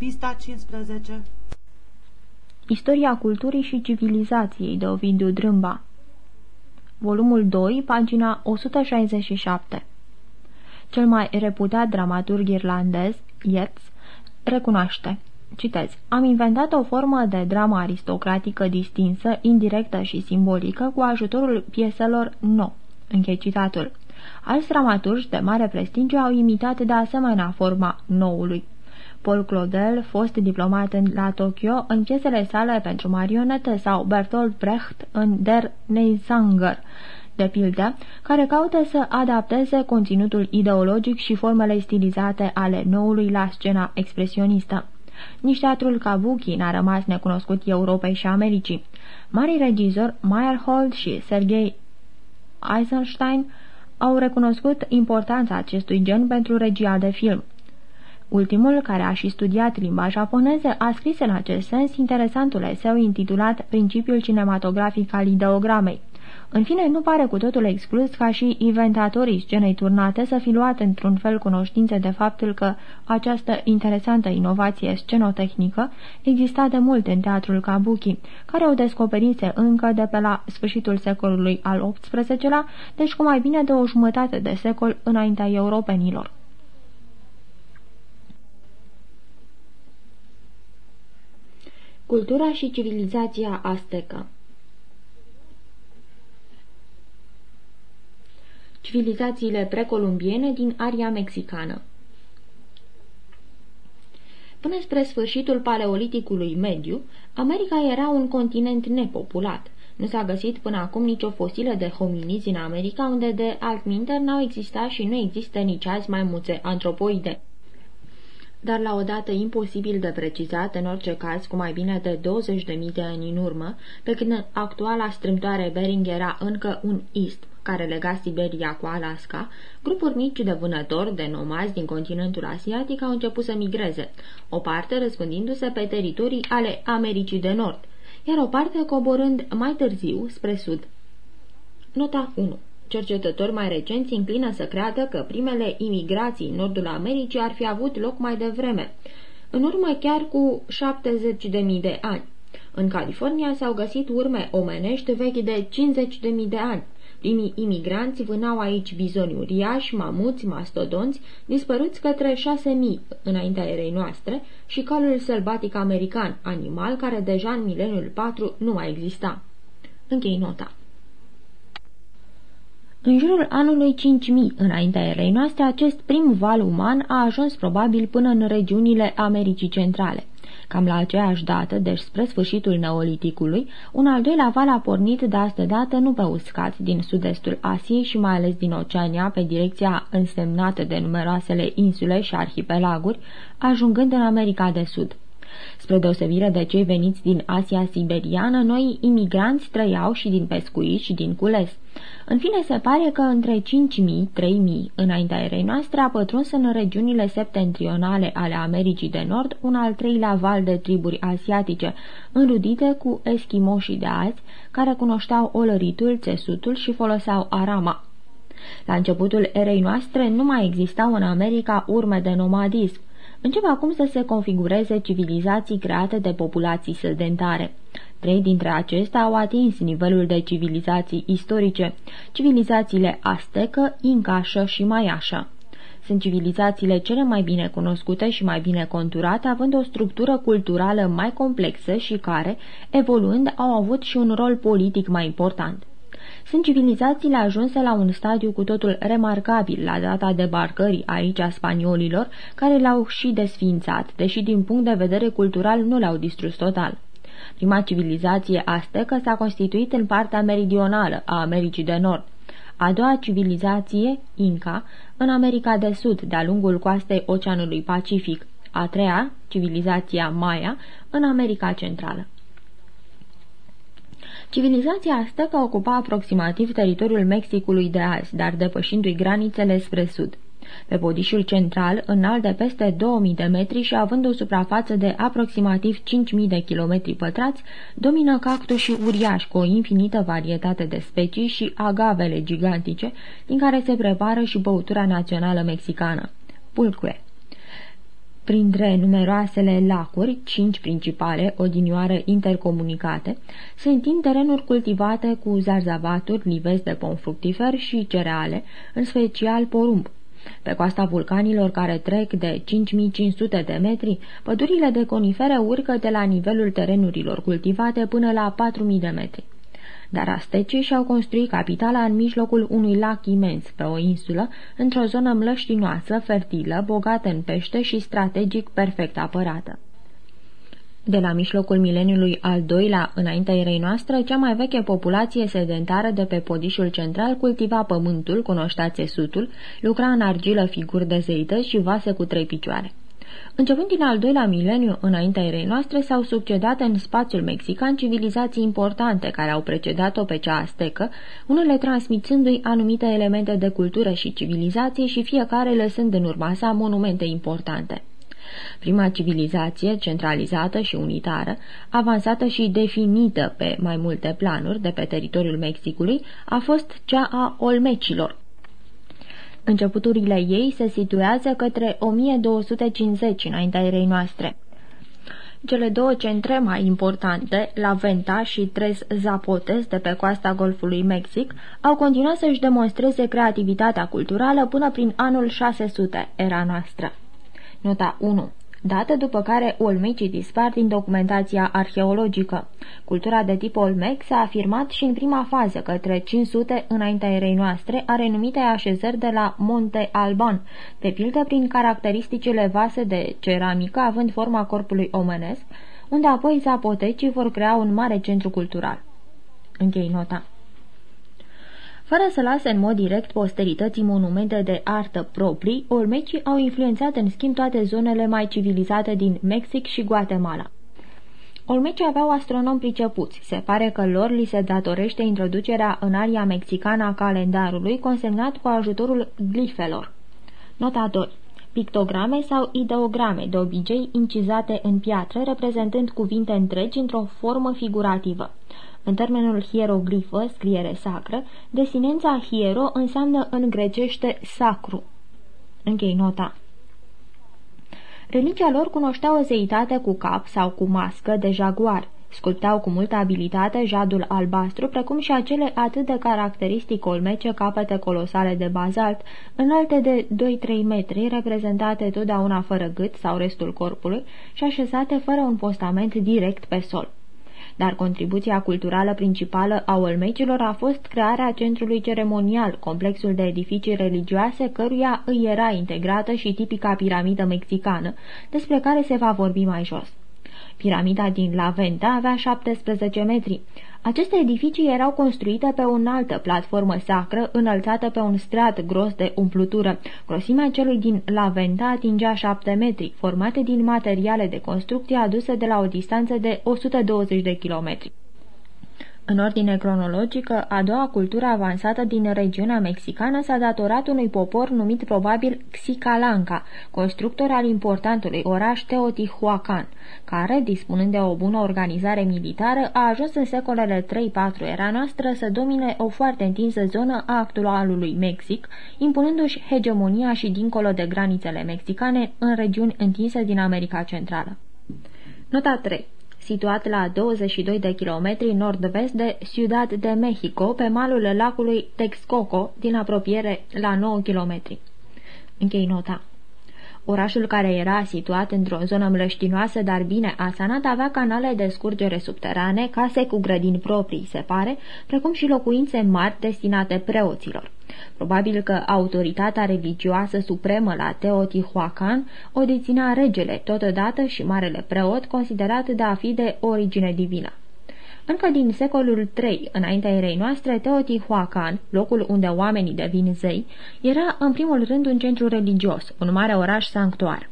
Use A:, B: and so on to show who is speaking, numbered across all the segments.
A: Pista 15
B: Istoria culturii și civilizației de Ovidiu Drâmba Volumul 2, pagina 167 Cel mai reputat dramaturg irlandez, Yeats, recunoaște Citez. Am inventat o formă de dramă aristocratică distinsă, indirectă și simbolică cu ajutorul pieselor no. Închei citatul. Alți dramaturgi de mare prestigiu au imitat de asemenea forma noului. Paul Claudel, fost diplomat în, la Tokyo, în piesele sale pentru marionete sau Bertolt Brecht în Der Neisanger, de pildă, care caută să adapteze conținutul ideologic și formele stilizate ale noului la scena expresionistă. Nici teatrul Kabuki n-a rămas necunoscut Europei și Americii. Marii regizori Meyerhold și Sergei Eisenstein au recunoscut importanța acestui gen pentru regia de film. Ultimul, care a și studiat limba japoneză, a scris în acest sens interesantul eseu intitulat Principiul cinematografic al ideogramei. În fine, nu pare cu totul exclus ca și inventatorii scenei turnate să fi luat într-un fel cunoștință de faptul că această interesantă inovație scenotehnică exista de mult în teatrul Kabuki, care o descoperise încă de pe la sfârșitul secolului al XVIII-lea, deci cu mai bine de o jumătate de secol înaintea europenilor. Cultura și civilizația aztecă. Civilizațiile precolumbiene din aria mexicană. Până spre sfârșitul paleoliticului mediu, America era un continent nepopulat. Nu s-a găsit până acum nicio fosilă de hominizi în America, unde de altminte n-au existat și nu există nici azi maimuțe antropoide dar la o dată imposibil de precizat, în orice caz cu mai bine de 20.000 de ani în urmă, pe când actuala strâmtoare Bering era încă un ist care lega Siberia cu Alaska, grupuri mici de vânători, de nomazi din continentul asiatic au început să migreze, o parte răspândindu-se pe teritorii ale Americii de Nord, iar o parte coborând mai târziu spre sud. Nota 1 Cercetători mai recenți înclină să creadă că primele imigrații în nordul Americii ar fi avut loc mai devreme, în urmă chiar cu 70.000 de ani. În California s-au găsit urme omenești vechi de 50.000 de ani. Primii imigranți vânau aici bizoni uriași, mamuți, mastodonți, dispăruți către 6.000 înaintea erei noastre și calul sălbatic american, animal care deja în mileniul 4 nu mai exista. Închei nota. În jurul anului 5000 înaintea erei noastre, acest prim val uman a ajuns probabil până în regiunile Americii Centrale. Cam la aceeași dată, deci spre sfârșitul neoliticului, un al doilea val a pornit de astă dată nu pe uscat din sud-estul Asiei și mai ales din Oceania, pe direcția însemnată de numeroasele insule și arhipelaguri, ajungând în America de Sud. Spre deosebire de cei veniți din Asia siberiană, noi imigranți trăiau și din pescuit și din cules. În fine, se pare că între 5.000-3.000 înaintea erei noastre a pătruns în regiunile septentrionale ale Americii de Nord un al treilea val de triburi asiatice, înrudite cu eschimoșii de azi, care cunoșteau olăritul, țesutul și foloseau arama. La începutul erei noastre nu mai existau în America urme de nomadism. Încep acum să se configureze civilizații create de populații sedentare. Trei dintre acestea au atins nivelul de civilizații istorice, civilizațiile astecă, incașă și maiașă. Sunt civilizațiile cele mai bine cunoscute și mai bine conturate, având o structură culturală mai complexă și care, evoluând, au avut și un rol politic mai important. Sunt civilizațiile ajunse la un stadiu cu totul remarcabil la data debarcării aici a spaniolilor, care l-au și desfințat, deși din punct de vedere cultural nu l-au distrus total. Prima civilizație astecă s-a constituit în partea meridională a Americii de Nord. A doua civilizație, Inca, în America de Sud, de-a lungul coastei Oceanului Pacific. A treia, civilizația Maya, în America Centrală. Civilizația aztecă ocupa aproximativ teritoriul Mexicului de azi, dar depășindu-i granițele spre sud. Pe podișul central, înalt de peste 2000 de metri și având o suprafață de aproximativ 5000 de kilometri pătrați, domină cactușii uriași cu o infinită varietate de specii și agavele gigantice, din care se prepară și băutura națională mexicană, pulque. Printre numeroasele lacuri, cinci principale, odinioară intercomunicate, se întind terenuri cultivate cu zarzavaturi, livezi de pom fructifer și cereale, în special porumb. Pe coasta vulcanilor care trec de 5500 de metri, pădurile de conifere urcă de la nivelul terenurilor cultivate până la 4000 de metri dar astecii și-au construit capitala în mijlocul unui lac imens pe o insulă, într-o zonă mlăștinoasă, fertilă, bogată în pește și strategic perfect apărată. De la mijlocul mileniului al doilea, înaintea erei noastre, cea mai veche populație sedentară de pe podișul central cultiva pământul, cunoștea țesutul, lucra în argilă figuri de zeită și vase cu trei picioare. Începând din al doilea mileniu înaintea erei noastre, s-au succedat în spațiul mexican civilizații importante care au precedat-o pe cea astecă, unele transmițându-i anumite elemente de cultură și civilizație și fiecare lăsând în urma sa monumente importante. Prima civilizație, centralizată și unitară, avansată și definită pe mai multe planuri de pe teritoriul Mexicului, a fost cea a olmecilor, Începuturile ei se situează către 1250 înaintea erei noastre. Cele două centre mai importante, La Venta și Tres Zapotes de pe coasta Golfului Mexic, au continuat să-și demonstreze creativitatea culturală până prin anul 600 era noastră. Nota 1 dată după care olmecii dispar din documentația arheologică. Cultura de tip olmec s-a afirmat și în prima fază, către 500 înaintea erei noastre, are numite așezări de la Monte Alban, de pildă prin caracteristicile vase de ceramică având forma corpului omenesc, unde apoi zapotecii vor crea un mare centru cultural. Închei nota. Fără să lase în mod direct posterității monumente de artă proprii, olmecii au influențat în schimb toate zonele mai civilizate din Mexic și Guatemala. Olmecii aveau astronomi pricepuți. Se pare că lor li se datorește introducerea în aria mexicană a calendarului, consemnat cu ajutorul glifelor. Nota 2 pictograme sau ideograme, de obicei incizate în piatră, reprezentând cuvinte întregi într-o formă figurativă. În termenul hieroglifă, scriere sacră, desinența hiero înseamnă în grecește sacru. Închei nota. Religia lor cunoștea o zeitate cu cap sau cu mască de jaguar. Sculptau cu multă abilitate jadul albastru, precum și acele atât de caracteristic olmece capete colosale de bazalt, înalte de 2-3 metri, reprezentate totdeauna fără gât sau restul corpului și așezate fără un postament direct pe sol dar contribuția culturală principală a olmecilor a fost crearea centrului ceremonial, complexul de edificii religioase căruia îi era integrată și tipica piramidă mexicană, despre care se va vorbi mai jos. Piramida din La Venta avea 17 metri. Aceste edificii erau construite pe o înaltă platformă sacră, înălțată pe un strat gros de umplutură. Grosimea celui din La Venta atingea 7 metri, formate din materiale de construcție aduse de la o distanță de 120 de kilometri. În ordine cronologică, a doua cultură avansată din regiunea mexicană s-a datorat unui popor numit probabil Xicalanca, constructor al importantului oraș Teotihuacan, care, dispunând de o bună organizare militară, a ajuns în secolele 3-4 era noastră să domine o foarte întinsă zonă a actualului Mexic, impunându-și hegemonia și dincolo de granițele mexicane în regiuni întinse din America Centrală. Nota 3 situat la 22 de kilometri nord-vest de Ciudad de Mexico, pe malul lacului Texcoco, din apropiere la 9 kilometri. Închei nota. Orașul care era situat într-o zonă mlăștinoasă, dar bine asanat, avea canale de scurgere subterane, case cu grădini proprii, se pare, precum și locuințe mari destinate preoților. Probabil că autoritatea religioasă supremă la Teotihuacan o deținea regele, totodată și marele preot, considerat de a fi de origine divină. Încă din secolul III, înaintea erei noastre, Teotihuacan, locul unde oamenii devin zei, era în primul rând un centru religios, un mare oraș sanctuar.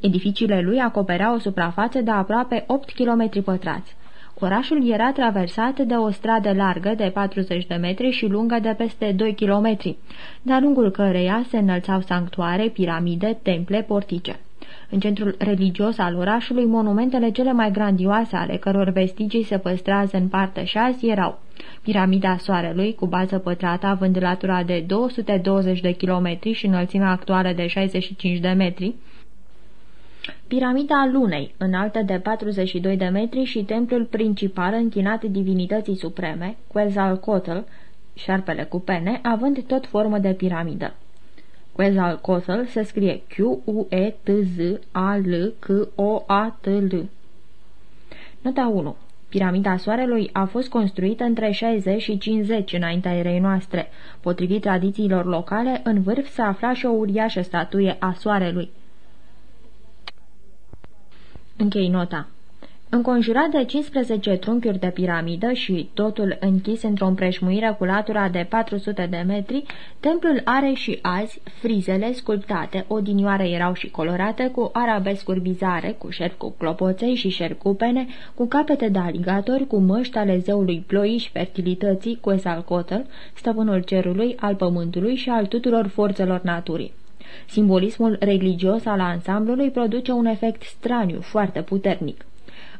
B: Edificiile lui acopereau o suprafață de aproape 8 km pătrați. Orașul era traversat de o stradă largă de 40 de metri și lungă de peste 2 km, de-a lungul căreia se înălțau sanctuare, piramide, temple, portice. În centrul religios al orașului, monumentele cele mai grandioase ale căror vestigii se păstrează în partea șase erau Piramida Soarelui, cu bază pătrată, având latura de 220 de kilometri și înălțimea actuală de 65 de metri, Piramida Lunei, înaltă de 42 de metri și templul principal închinat divinității supreme, Quetzalcoatl, șarpele cu pene, având tot formă de piramidă. Quetzalcoatl se scrie Q-U-E-T-Z-A-L-C-O-A-T-L. Nota 1. Piramida Soarelui a fost construită între 60 și 50 înaintea erei noastre. Potrivit tradițiilor locale, în vârf se afla și o uriașă statuie a Soarelui. Închei nota. Înconjurat de 15 trunchiuri de piramidă și totul închis într-o împrejmuire cu latura de 400 de metri, templul are și azi frizele sculptate, odinioare erau și colorate cu arabescuri bizare, cu șerpi cu clopoței și șerpi cu pene, cu capete de aligatori, cu măști ale zeului ploii și fertilității, cu Esalcotl, stăpânul cerului, al pământului și al tuturor forțelor naturii. Simbolismul religios al ansamblului produce un efect straniu, foarte puternic.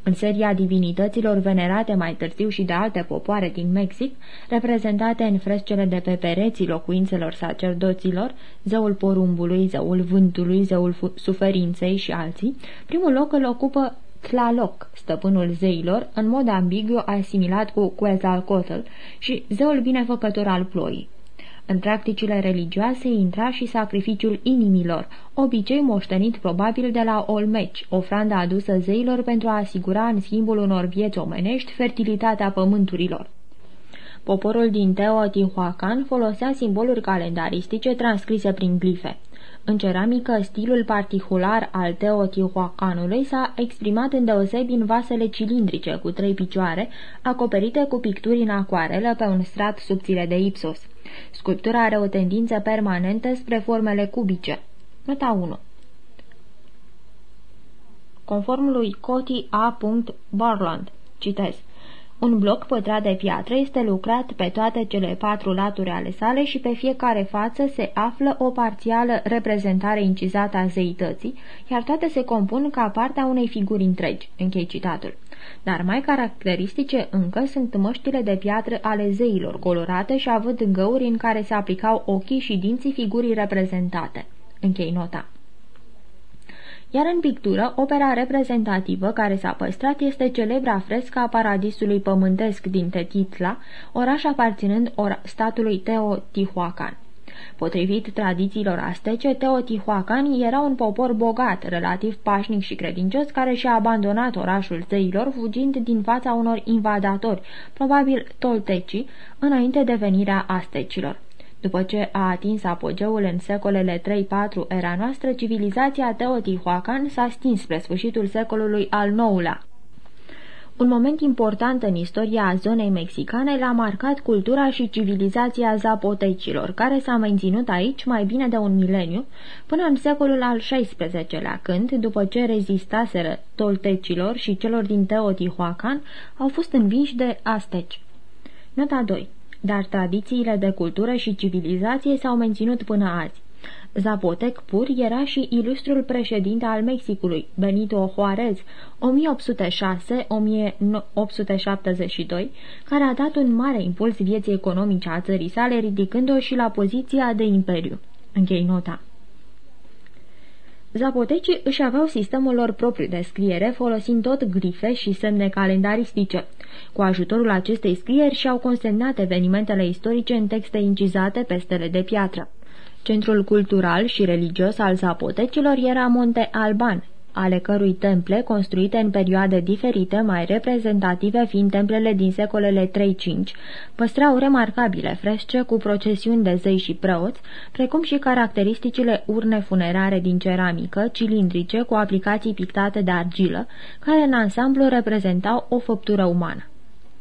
B: În seria divinităților venerate mai târziu și de alte popoare din Mexic, reprezentate în frescele de pe pereții locuințelor sacerdoților, zeul porumbului, zeul vântului, zeul suferinței și alții, primul loc îl ocupă Tlaloc, stăpânul zeilor, în mod ambigu asimilat cu Quetzalcoatl și zeul binefăcător al ploii. În practicile religioase intra și sacrificiul inimilor, obicei moștenit probabil de la Olmeci, ofranda adusă zeilor pentru a asigura în schimbul unor vieți omenești fertilitatea pământurilor. Poporul din Teotihuacan folosea simboluri calendaristice transcrise prin glife. În ceramică, stilul particular al Teotihuacanului s-a exprimat îndeosebi în vasele cilindrice cu trei picioare, acoperite cu picturi în acoarelă pe un strat subțire de ipsos. Sculptura are o tendință permanentă spre formele cubice. Nota 1 Conform lui Coti A. Barland, citez, un bloc pătrat de piatră este lucrat pe toate cele patru laturi ale sale și pe fiecare față se află o parțială reprezentare incizată a zeității, iar toate se compun ca partea unei figuri întregi. Închei citatul. Dar mai caracteristice încă sunt măștile de piatră ale zeilor, colorate și având găuri în care se aplicau ochii și dinții figurii reprezentate. Închei nota. Iar în pictură, opera reprezentativă care s-a păstrat este celebra fresca a paradisului pământesc din Tetitla, oraș aparținând or statului Teotihuacan. Potrivit tradițiilor astece, Teotihuacan era un popor bogat, relativ pașnic și credincios, care și-a abandonat orașul zeilor, fugind din fața unor invadatori, probabil toltecii, înainte de venirea astecilor. După ce a atins apogeul în secolele 3-4 era noastră, civilizația Teotihuacan s-a stins spre sfârșitul secolului al IX-lea. Un moment important în istoria zonei mexicane l-a marcat cultura și civilizația zapotecilor, care s-a menținut aici mai bine de un mileniu, până în secolul al XVI-lea, când, după ce rezistaseră toltecilor și celor din Teotihuacan, au fost învinși de asteci. Nota 2 dar tradițiile de cultură și civilizație s-au menținut până azi. Zapotec pur era și ilustrul președinte al Mexicului, Benito Juarez, 1806-1872, care a dat un mare impuls vieții economice a țării sale, ridicând-o și la poziția de imperiu. Închei nota. Zapotecii își aveau sistemul lor propriu de scriere, folosind tot grife și semne calendaristice. Cu ajutorul acestei scrieri și-au consemnat evenimentele istorice în texte incizate pe stele de piatră. Centrul cultural și religios al zapotecilor era Monte Alban, ale cărui temple, construite în perioade diferite, mai reprezentative fiind templele din secolele 3-5, păstrau remarcabile fresce cu procesiuni de zei și preoți, precum și caracteristicile urne funerare din ceramică, cilindrice cu aplicații pictate de argilă, care în ansamblu reprezentau o făptură umană.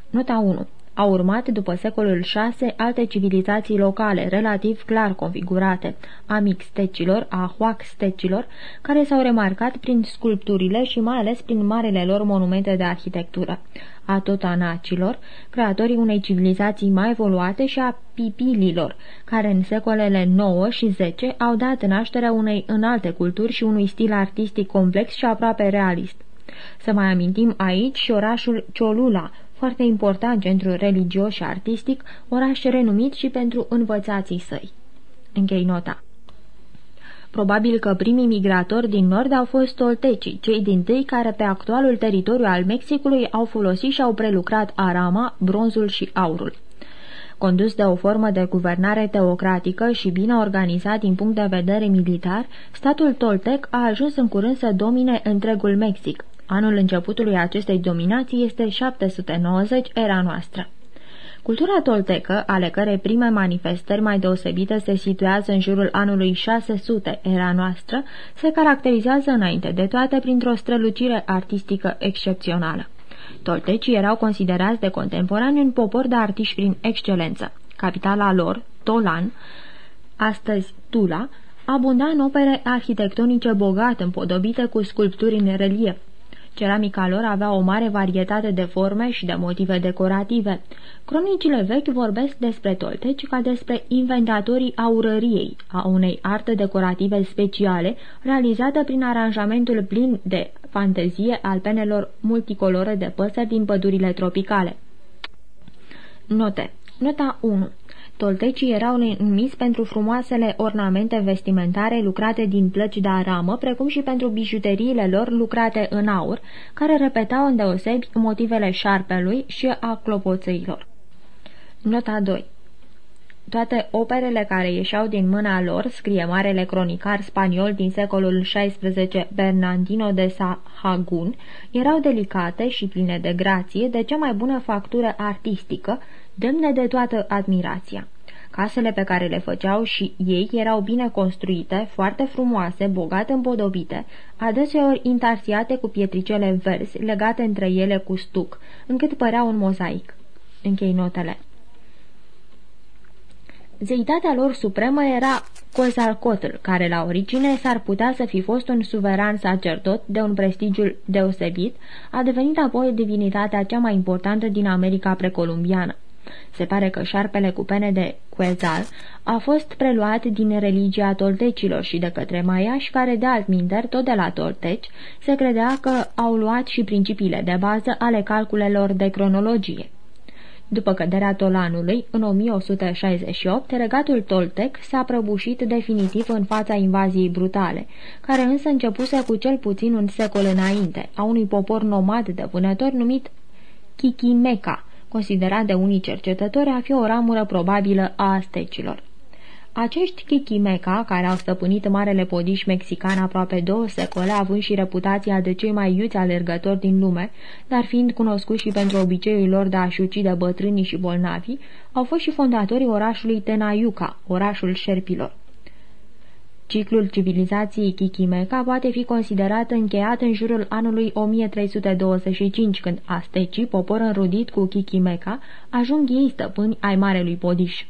B: Nota 1 au urmat, după secolul VI, alte civilizații locale, relativ clar configurate, a mixtecilor, a huaxtecilor, care s-au remarcat prin sculpturile și mai ales prin marele lor monumente de arhitectură, a totanacilor, creatorii unei civilizații mai evoluate și a pipililor, care în secolele 9 și 10 au dat nașterea unei înalte culturi și unui stil artistic complex și aproape realist. Să mai amintim aici și orașul Cholula, foarte important centru religios și artistic, oraș renumit și pentru învățații săi. Închei nota. Probabil că primii migratori din nord au fost toltecii, cei din tâi care pe actualul teritoriu al Mexicului au folosit și au prelucrat arama, bronzul și aurul. Condus de o formă de guvernare teocratică și bine organizat din punct de vedere militar, statul toltec a ajuns în curând să domine întregul Mexic. Anul începutului acestei dominații este 790 era noastră. Cultura toltecă, ale cărei prime manifestări mai deosebite se situează în jurul anului 600 era noastră, se caracterizează înainte de toate printr-o strălucire artistică excepțională. Toltecii erau considerați de contemporani un popor de artiști prin excelență. Capitala lor, Tolan, astăzi Tula, abunda în opere arhitectonice bogate, împodobite cu sculpturi în relief. Ceramica lor avea o mare varietate de forme și de motive decorative. Cronicile vechi vorbesc despre tolteci ca despre inventatorii aurăriei, a unei arte decorative speciale, realizată prin aranjamentul plin de fantezie al penelor multicolore de păsări din pădurile tropicale. Note Nota 1 Toltecii erau numiți pentru frumoasele ornamente vestimentare lucrate din plăci de aramă, precum și pentru bijuteriile lor lucrate în aur, care repetau îndeosebi motivele șarpelui și a clopoțăilor. Nota 2 toate operele care ieșeau din mâna lor, scrie marele cronicar spaniol din secolul XVI Bernardino de Sahagún, erau delicate și pline de grație, de cea mai bună factură artistică, demne de toată admirația. Casele pe care le făceau și ei erau bine construite, foarte frumoase, bogat împodobite, adeseori intarsiate cu pietricele verzi, legate între ele cu stuc, încât părea un mozaic. Închei notele. Zeitatea lor supremă era Quetzalcoatl, care la origine s-ar putea să fi fost un suveran sacerdot de un prestigiu deosebit, a devenit apoi divinitatea cea mai importantă din America precolumbiană. Se pare că șarpele cu pene de Quetzal a fost preluat din religia toltecilor și de către maiași, care de altminder, tot de la tolteci, se credea că au luat și principiile de bază ale calculelor de cronologie. După căderea Tolanului, în 1168, regatul Toltec s-a prăbușit definitiv în fața invaziei brutale, care însă începuse cu cel puțin un secol înainte, a unui popor nomad de vânători numit Chichimeca, considerat de unii cercetători a fi o ramură probabilă a astecilor. Acești chichimeca, care au stăpânit marele podiș mexican aproape două secole, având și reputația de cei mai iuți alergători din lume, dar fiind cunoscuți și pentru obiceiul lor de a-și ucide bătrânii și bolnavii, au fost și fondatorii orașului Tenayuca, orașul șerpilor. Ciclul civilizației Chichimeca poate fi considerat încheiat în jurul anului 1325, când astecii, popor înrudit cu Chichimeca, ajung ei stăpâni ai Marelui Podiș.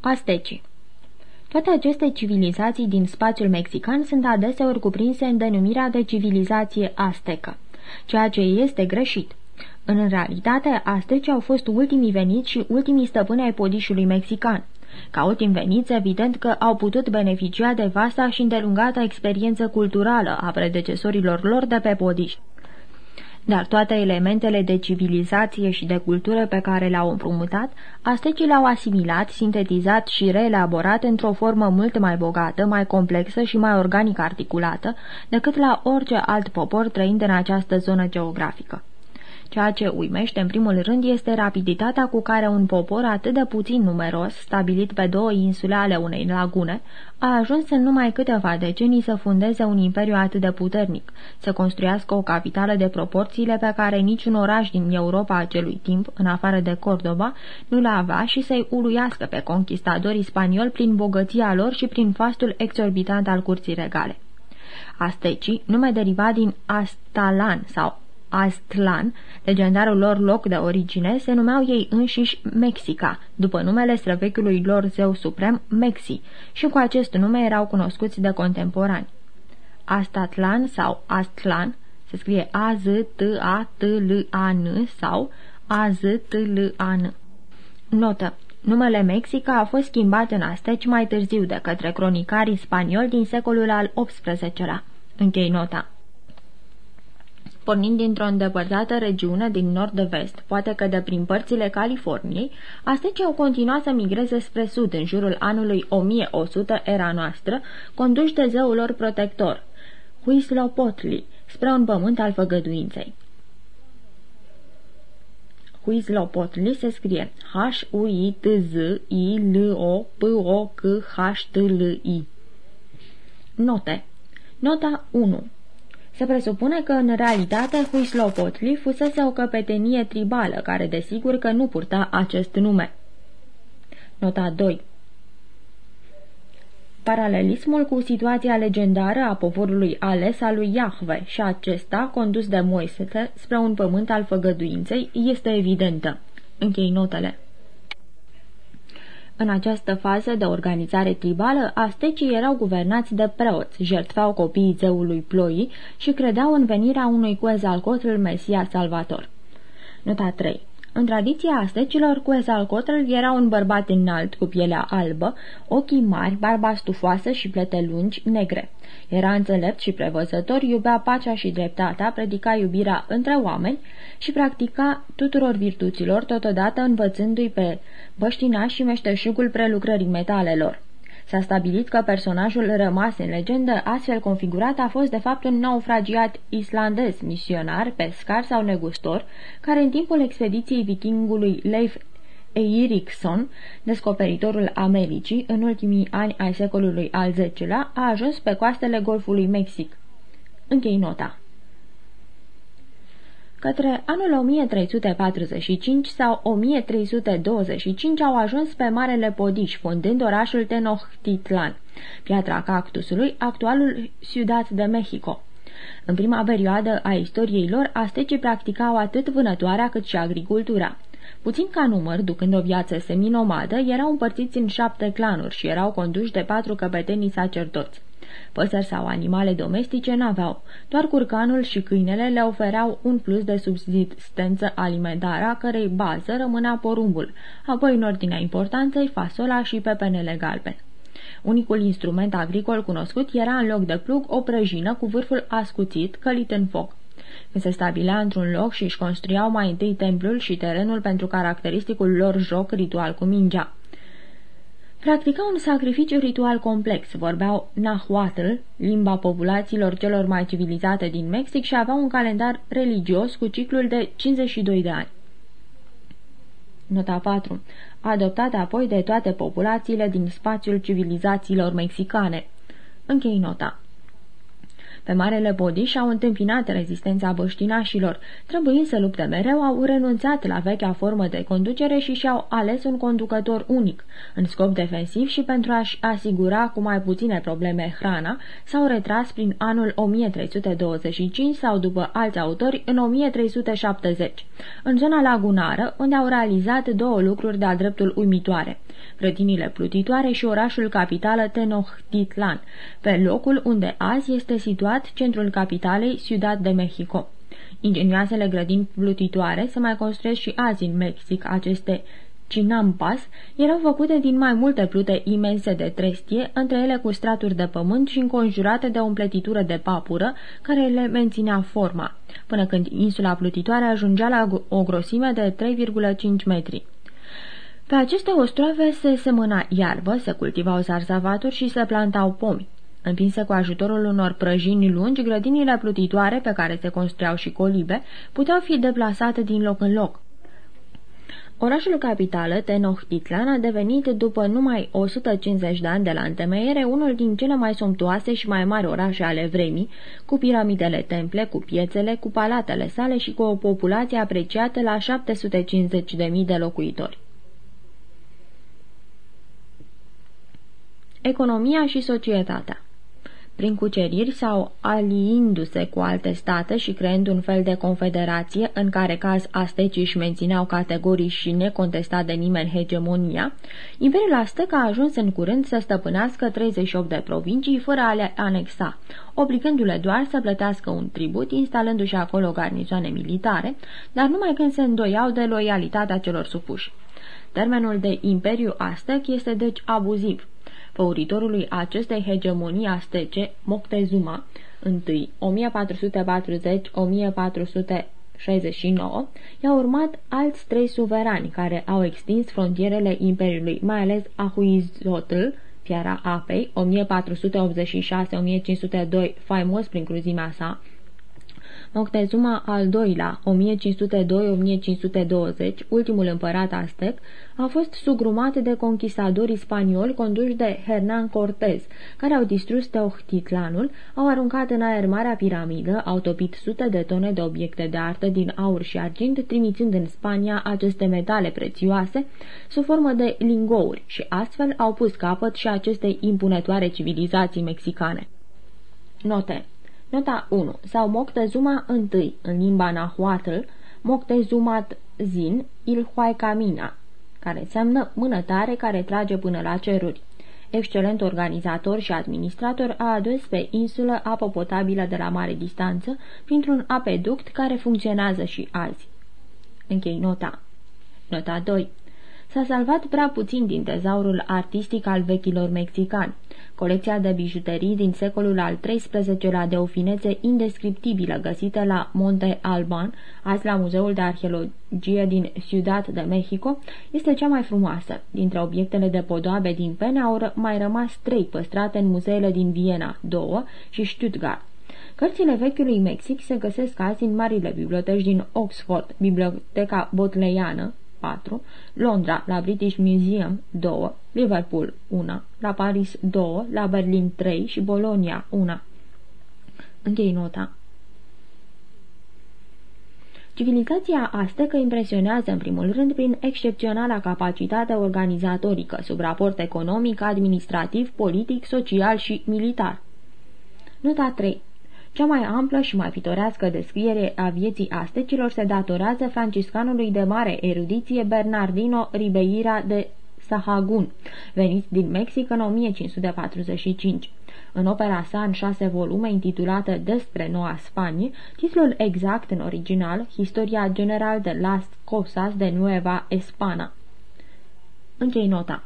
B: Astecii Toate aceste civilizații din spațiul mexican sunt adeseori cuprinse în denumirea de civilizație astecă, ceea ce este greșit. În realitate, astecii au fost ultimii veniți și ultimii stăpâni ai podișului mexican. Ca ultim veniți, evident că au putut beneficia de vasta și îndelungată experiență culturală a predecesorilor lor de pe podiș dar toate elementele de civilizație și de cultură pe care le-au împrumutat, astecii le-au asimilat, sintetizat și reelaborat într-o formă mult mai bogată, mai complexă și mai organic articulată decât la orice alt popor trăind în această zonă geografică. Ceea ce uimește în primul rând este rapiditatea cu care un popor atât de puțin numeros, stabilit pe două insule ale unei lagune, a ajuns în numai câteva decenii să fundeze un imperiu atât de puternic, să construiască o capitală de proporțiile pe care niciun oraș din Europa acelui timp, în afară de Cordoba, nu le avea și să-i uluiască pe conquistadorii spanioli prin bogăția lor și prin fastul exorbitant al curții regale. Astecii, nume derivat din Astalan sau Aztlan, legendarul lor loc de origine, se numeau ei înșiși Mexica, după numele străvechiului lor zeu suprem, Mexi, și cu acest nume erau cunoscuți de contemporani. Astatlan sau Astlan se scrie A-Z-T-A-T-L-A-N sau A-Z-T-L-A-N. Notă. Numele Mexica a fost schimbat în asteci mai târziu de către cronicarii spanioli din secolul al XVIII-lea. Închei nota. Pornind dintr-o îndepărtată regiune din nord-vest, poate că de prin părțile Californiei, astecii au continuat să migreze spre sud în jurul anului 1100 era noastră, conduși de zeul lor protector, Huitzilopochtli, spre un pământ al făgăduinței. Huitzilopochtli se scrie H-U-I-T-Z-I-L-O-P-O-C-H-T-L-I. Note Nota 1 se presupune că, în realitate, Huislopotli fusese o căpetenie tribală, care desigur că nu purta acest nume. Nota 2 Paralelismul cu situația legendară a poporului ales al lui Iahve și acesta, condus de Moise spre un pământ al făgăduinței, este evidentă. Închei notele. În această fază de organizare tribală, astecii erau guvernați de preoți, jertfeau copiii zeului ploii și credeau în venirea unui Quetzalcoatl Mesia Salvator. Nota 3 în tradiția astecilor, Quetzalcoatl era un bărbat înalt, cu pielea albă, ochii mari, barba stufoasă și plete lungi, negre. Era înțelept și prevăzător, iubea pacea și dreptatea, predica iubirea între oameni și practica tuturor virtuților, totodată învățându-i pe băștina și meșteșugul prelucrării metalelor. S-a stabilit că personajul rămas în legendă, astfel configurat, a fost de fapt un naufragiat islandez, misionar, pescar sau negustor, care în timpul expediției vikingului Leif Eiriksson, descoperitorul Americii, în ultimii ani ai secolului al X-lea, a ajuns pe coastele Golfului Mexic. Închei nota. Către anul 1345 sau 1325 au ajuns pe Marele Podiș, fondând orașul Tenochtitlan, piatra cactusului, actualul Ciudad de Mexico. În prima perioadă a istoriei lor, astecii practicau atât vânătoarea cât și agricultura. Puțin ca număr, ducând o viață seminomadă, erau împărțiți în șapte clanuri și erau conduși de patru căpetenii sacerdoți. Păsări sau animale domestice n-aveau, doar curcanul și câinele le ofereau un plus de subsistență alimentară, a cărei bază rămânea porumbul, apoi în ordinea importanței fasola și pepenele galben. Unicul instrument agricol cunoscut era în loc de plug o prăjină cu vârful ascuțit, călit în foc. Când se stabilea într-un loc și își construiau mai întâi templul și terenul pentru caracteristicul lor joc ritual cu mingea. Practica un sacrificiu ritual complex, vorbeau Nahuatl, limba populațiilor celor mai civilizate din Mexic și aveau un calendar religios cu ciclul de 52 de ani. Nota 4. Adoptată apoi de toate populațiile din spațiul civilizațiilor mexicane. Închei nota. Pe Marele Podiș au întâmpinat rezistența băștinașilor. Trebuind să lupte mereu, au renunțat la vechea formă de conducere și și-au ales un conducător unic. În scop defensiv și pentru a-și asigura cu mai puține probleme hrana, s-au retras prin anul 1325 sau, după alți autori, în 1370, în zona lagunară, unde au realizat două lucruri de-a dreptul uimitoare grădinile plutitoare și orașul capitală Tenochtitlan, pe locul unde azi este situat centrul capitalei Ciudad de Mexico. Ingenioasele grădini plutitoare se mai construiesc și azi în Mexic. Aceste Chinampas erau făcute din mai multe plute imense de trestie, între ele cu straturi de pământ și înconjurate de o împletitură de papură care le menținea forma, până când insula plutitoare ajungea la o grosime de 3,5 metri. Pe aceste ostroave se semăna iarbă, se cultivau zarzavaturi și se plantau pomi. Împinse cu ajutorul unor prăjini lungi, grădinile plutitoare pe care se construiau și colibe puteau fi deplasate din loc în loc. Orașul capitală, Tenochtitlan, a devenit, după numai 150 de ani de la întemeiere, unul din cele mai somptuoase și mai mari orașe ale vremii, cu piramidele temple, cu piețele, cu palatele sale și cu o populație apreciată la 750.000 de locuitori. Economia și societatea prin cuceriri sau aliindu-se cu alte state și creând un fel de confederație, în care caz astecii își mențineau categorii și necontestat de nimeni hegemonia, Imperiul Aztec a ajuns în curând să stăpânească 38 de provincii fără a le anexa, obligându-le doar să plătească un tribut, instalându-și acolo garnizoane militare, dar numai când se îndoiau de loialitatea celor supuși. Termenul de Imperiu Aztec este deci abuziv, făuritorului acestei hegemonii astece, Moctezuma, Și, 1440-1469, i-au urmat alți trei suverani care au extins frontierele Imperiului, mai ales Ahuizotl, Fiara Apei, 1486-1502, faimos prin cruzimea sa, Moctezuma al doilea, 1502-1520, ultimul împărat aztec, a fost sugrumat de conquistadorii spanioli conduși de Hernán Cortés, care au distrus Teochtitlanul, au aruncat în aer marea piramidă, au topit sute de tone de obiecte de artă din aur și argint, trimițând în Spania aceste metale prețioase sub formă de lingouri și astfel au pus capăt și acestei impunătoare civilizații mexicane. Note Nota 1. Sau Moctezuma I, în limba Nahuatl, Moctezumat Zin, Il Camina, care înseamnă mână tare care trage până la ceruri. Excelent organizator și administrator a adus pe insulă apă potabilă de la mare distanță printr-un apeduct care funcționează și azi. Închei nota. Nota 2. S-a salvat prea puțin din tezaurul artistic al vechilor mexicani. Colecția de bijuterii din secolul al XIII-lea de o finețe indescriptibilă găsită la Monte Alban, azi la Muzeul de Arheologie din Ciudad de Mexico, este cea mai frumoasă. Dintre obiectele de podoabe din pene au mai rămas trei păstrate în muzeele din Viena, două și Stuttgart. Cărțile vechiului Mexic se găsesc azi în marile biblioteci din Oxford, Biblioteca Botleiană, 4, Londra, la British Museum 2, Liverpool 1, la Paris 2, la Berlin 3 și Bologna 1. Închei nota. Civilizația aztecă impresionează în primul rând prin excepționala capacitate organizatorică sub raport economic, administrativ, politic, social și militar. Nota 3 cea mai amplă și mai pitorească descriere a vieții astecilor se datorează franciscanului de mare erudiție Bernardino Ribeira de Sahagun, venit din Mexic în 1545. În opera sa în șase volume intitulată Despre Noua Spanie, titlul exact în original, Historia General de las Cosas de Nueva Espana. Închei nota.